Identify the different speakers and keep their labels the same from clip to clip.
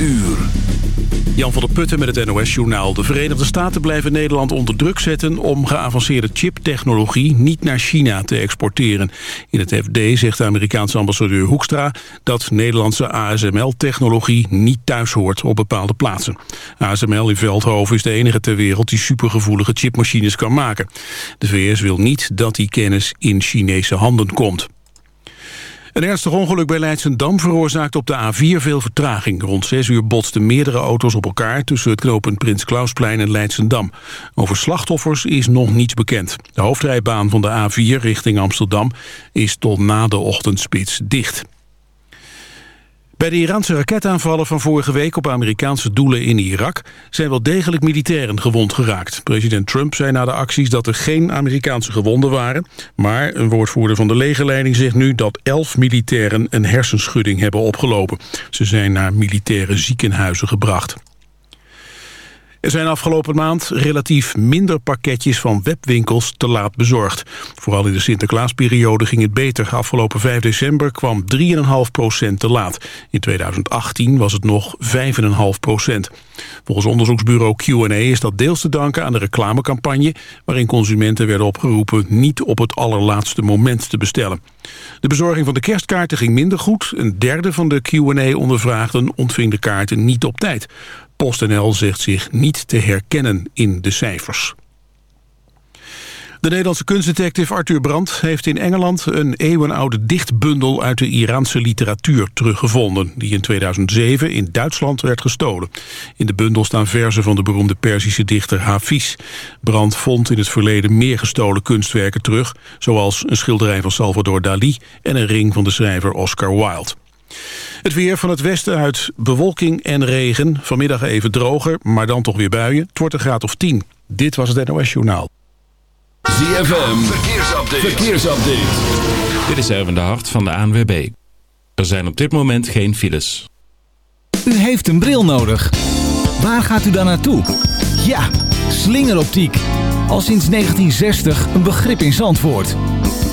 Speaker 1: uur.
Speaker 2: Jan van der Putten met het NOS-journaal. De Verenigde Staten blijven Nederland onder druk zetten... om geavanceerde chiptechnologie niet naar China te exporteren. In het FD zegt de Amerikaanse ambassadeur Hoekstra... dat Nederlandse ASML-technologie niet thuis hoort op bepaalde plaatsen. ASML in Veldhoven is de enige ter wereld... die supergevoelige chipmachines kan maken. De VS wil niet dat die kennis in Chinese handen komt. Een ernstig ongeluk bij Leidsendam veroorzaakt op de A4 veel vertraging. Rond 6 uur botsten meerdere auto's op elkaar tussen het knooppunt Prins Klausplein en Leidsendam. Over slachtoffers is nog niets bekend. De hoofdrijbaan van de A4 richting Amsterdam is tot na de ochtendspits dicht. Bij de Iraanse raketaanvallen van vorige week op Amerikaanse doelen in Irak zijn wel degelijk militairen gewond geraakt. President Trump zei na de acties dat er geen Amerikaanse gewonden waren. Maar een woordvoerder van de legerleiding zegt nu dat elf militairen een hersenschudding hebben opgelopen. Ze zijn naar militaire ziekenhuizen gebracht. Er zijn afgelopen maand relatief minder pakketjes van webwinkels te laat bezorgd. Vooral in de Sinterklaasperiode ging het beter. Afgelopen 5 december kwam 3,5% te laat. In 2018 was het nog 5,5% Volgens onderzoeksbureau Q&A is dat deels te danken aan de reclamecampagne... waarin consumenten werden opgeroepen niet op het allerlaatste moment te bestellen. De bezorging van de kerstkaarten ging minder goed. Een derde van de Q&A-ondervraagden ontving de kaarten niet op tijd. PostNL zegt zich niet te herkennen in de cijfers. De Nederlandse kunstdetective Arthur Brandt heeft in Engeland een eeuwenoude dichtbundel uit de Iraanse literatuur teruggevonden, die in 2007 in Duitsland werd gestolen. In de bundel staan verzen van de beroemde Perzische dichter Hafiz. Brandt vond in het verleden meer gestolen kunstwerken terug, zoals een schilderij van Salvador Dali en een ring van de schrijver Oscar Wilde. Het weer van het westen uit bewolking en regen. Vanmiddag even droger, maar dan toch weer buien. Het wordt een graad of 10. Dit was het NOS Journaal.
Speaker 1: ZFM, verkeersupdate. verkeersupdate.
Speaker 3: Dit is Erwin de Hart van de ANWB. Er zijn op dit moment geen files.
Speaker 4: U heeft een bril nodig. Waar gaat u dan naartoe? Ja, slingeroptiek. Al sinds 1960 een begrip in Zandvoort.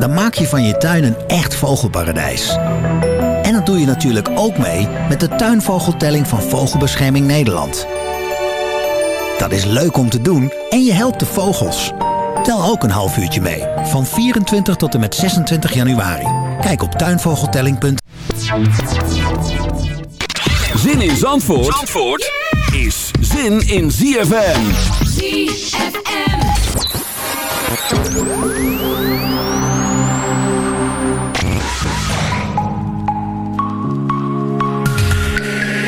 Speaker 5: dan maak je van je tuin een echt vogelparadijs. En dat doe je natuurlijk ook mee met de tuinvogeltelling van Vogelbescherming Nederland. Dat is leuk om te doen en je helpt de vogels. Tel ook een half uurtje mee, van 24 tot en met 26 januari. Kijk op tuinvogeltelling.nl
Speaker 1: Zin in Zandvoort, Zandvoort is zin in ZFM.
Speaker 6: ZFM.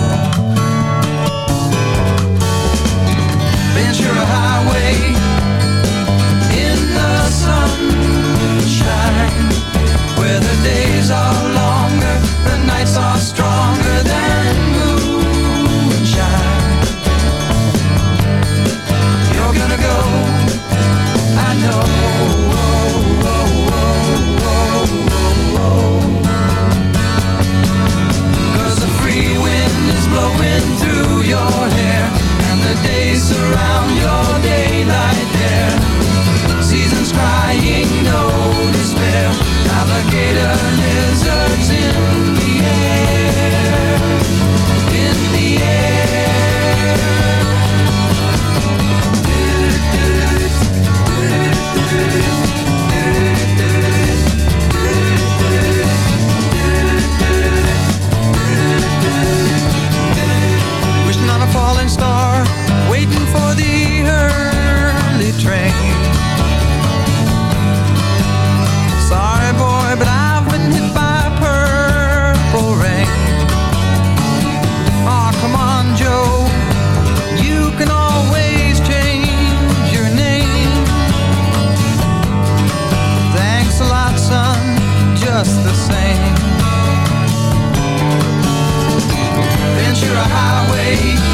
Speaker 7: Crying, no despair. Lizards in
Speaker 8: away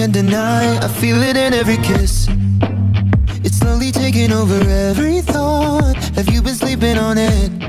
Speaker 8: can't deny. I feel it in every kiss. It's slowly taking over every thought. Have you been sleeping on it?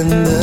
Speaker 8: in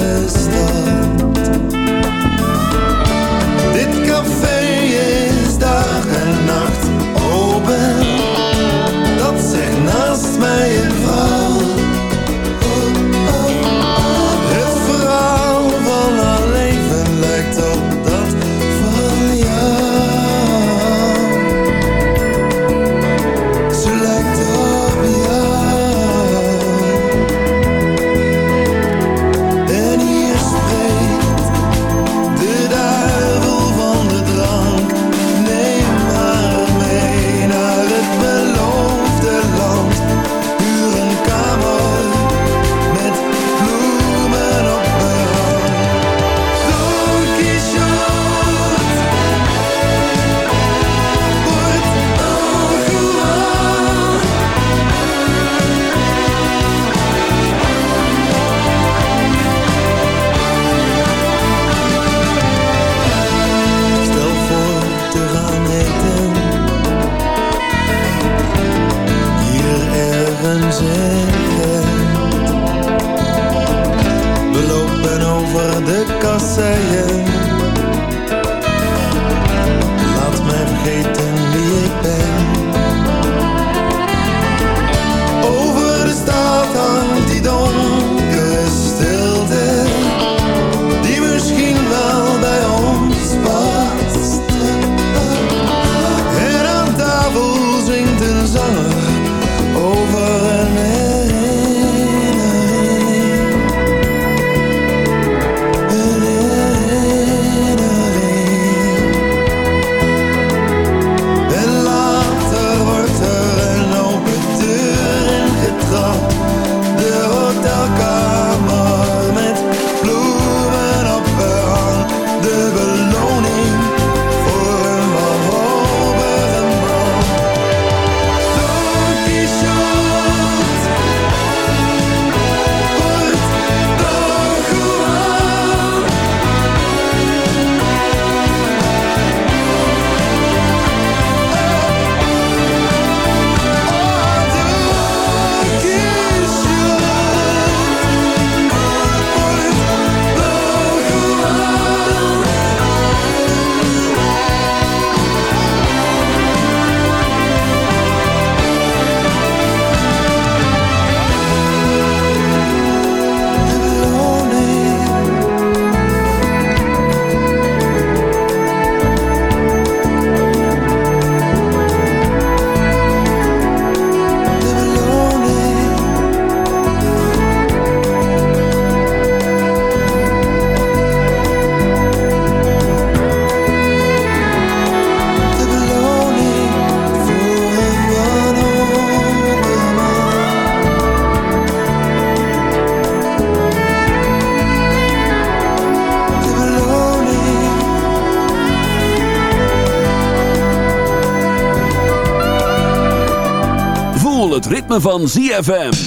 Speaker 9: van ZFM.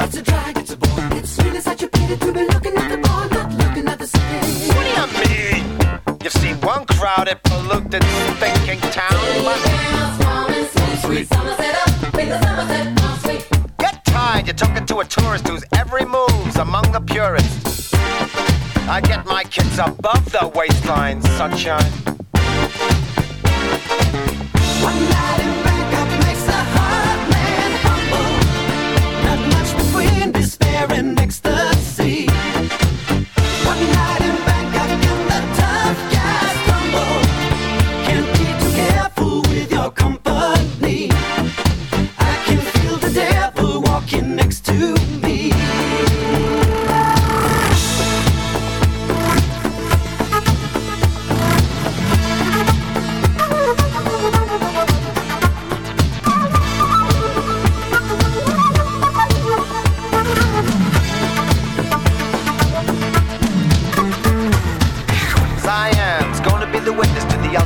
Speaker 10: pieces, brother.
Speaker 11: It's a drag, it's a bore. It's really such a pity to be looking at the bar, not looking at the city.
Speaker 10: What do you mean? You've seen one crowded, polluted, thinking town, but get tired. You're talking to a tourist whose every move's among the purists. I get my kids above the waistline, sunshine.
Speaker 11: One night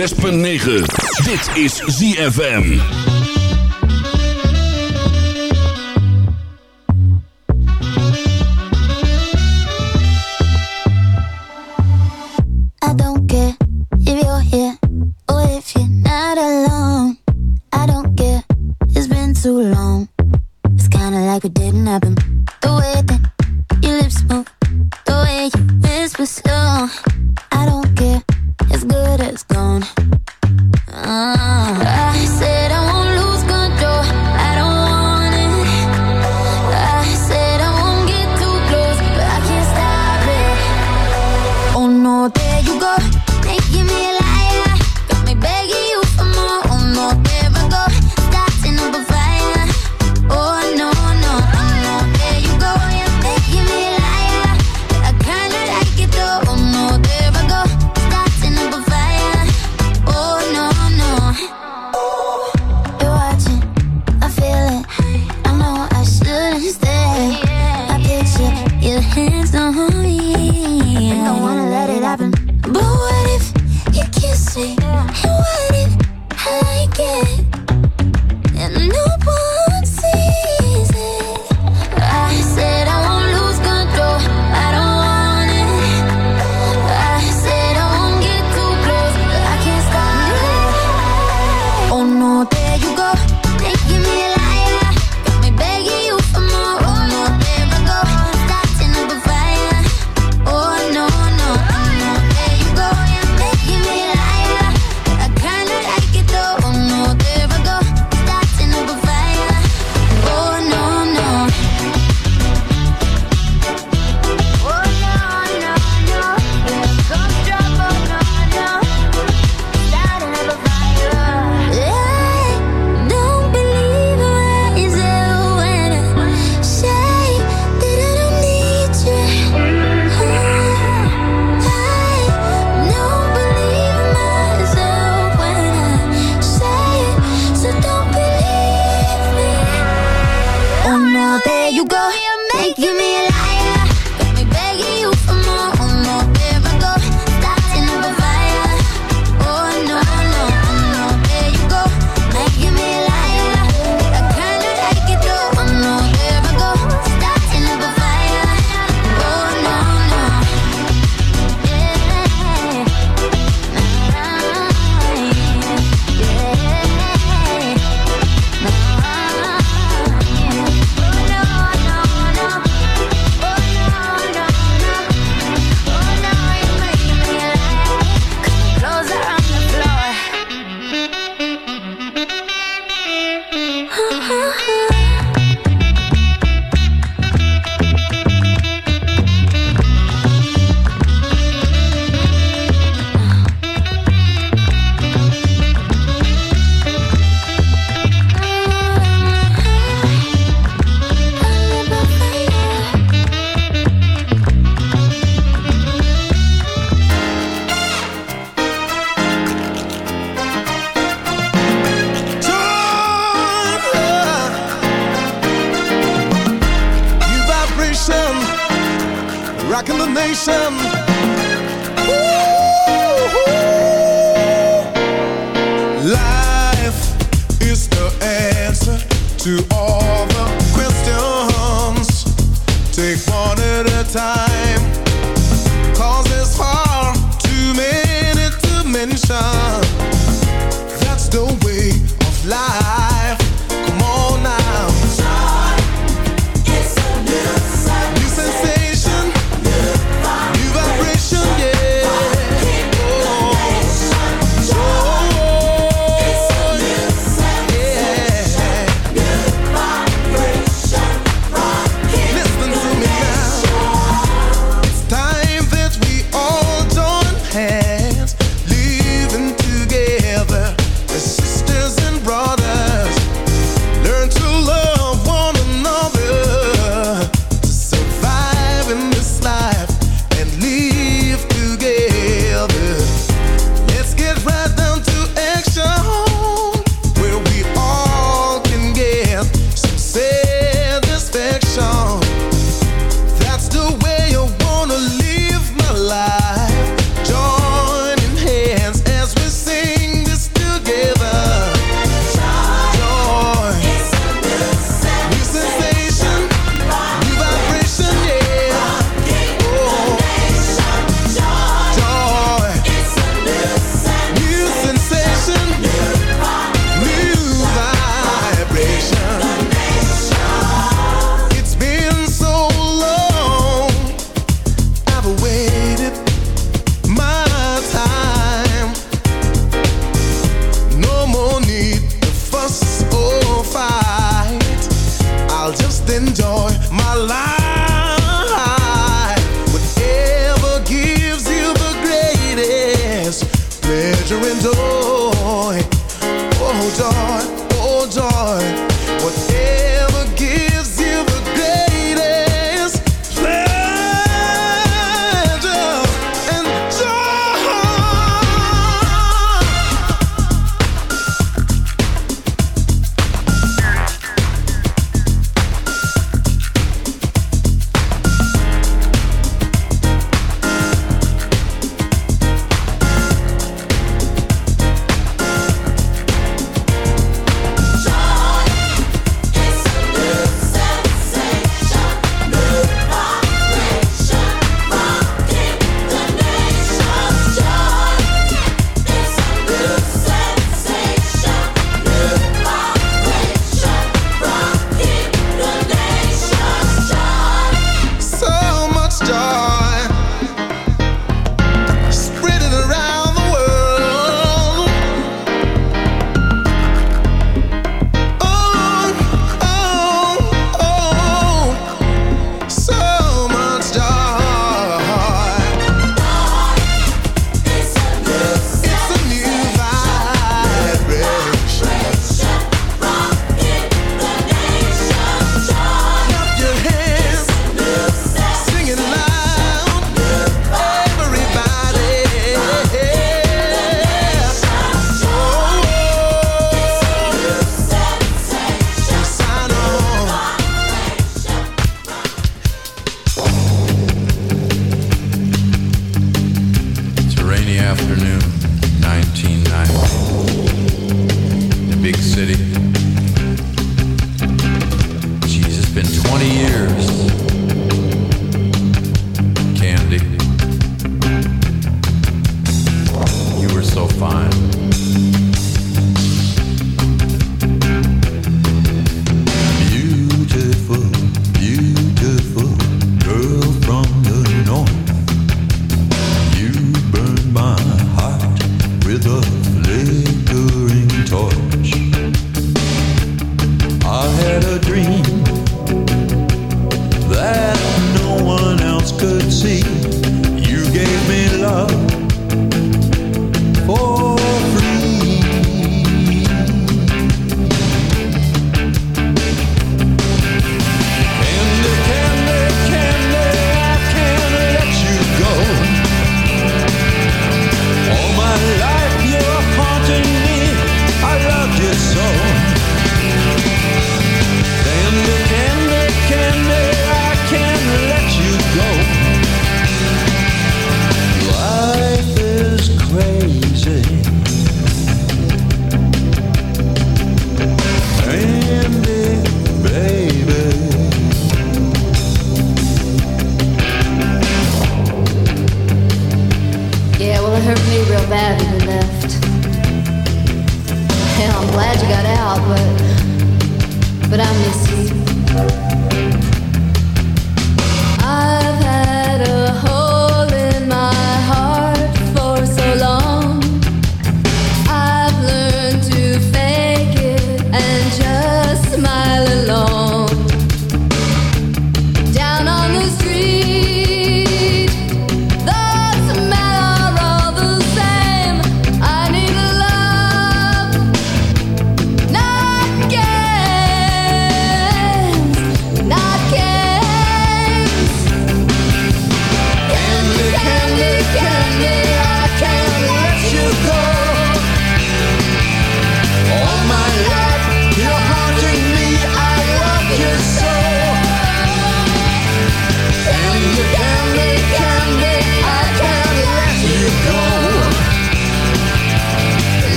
Speaker 1: 106.9. Dit is ZFM.